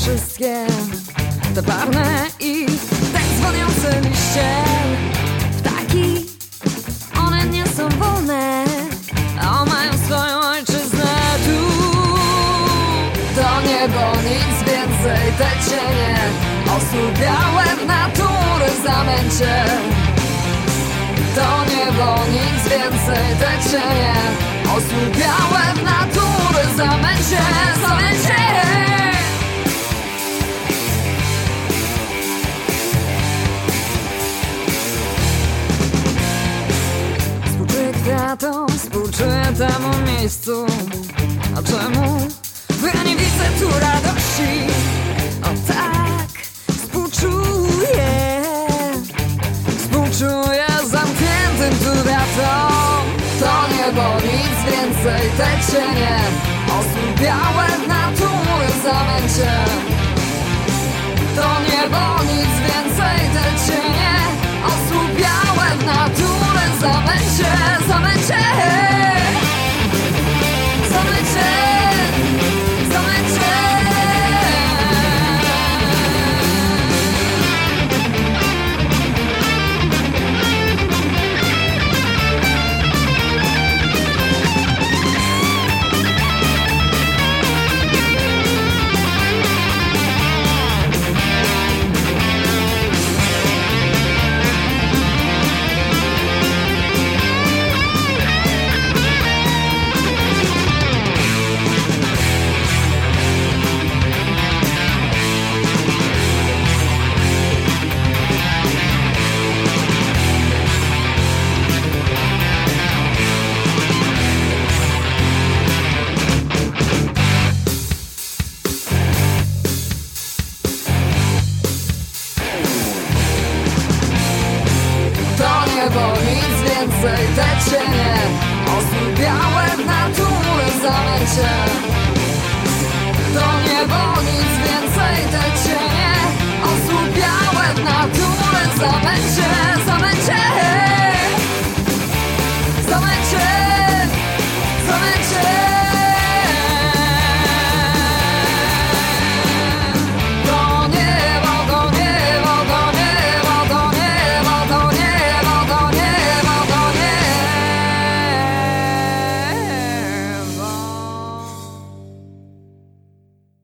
wszystkie te barwne i tak dzwoniące liście. Ptaki, one nie są wolne A mają swoją ojczyznę tu. To niebo, nic więcej, te cienie Osłupiałe w natury zamęcie To niebo, nic więcej, te cienie Osłupiałe w natury zamęcie Kwiatom, współczuję temu miejscu. A czemu? Bo ja nie widzę tu radości? O tak, współczuję. Współczuję zamkniętym tu wiatrom To niebo, nic więcej, te cienie Osłupiałe w natury zamęcie bo nic więcej dać się nie Osłupiałem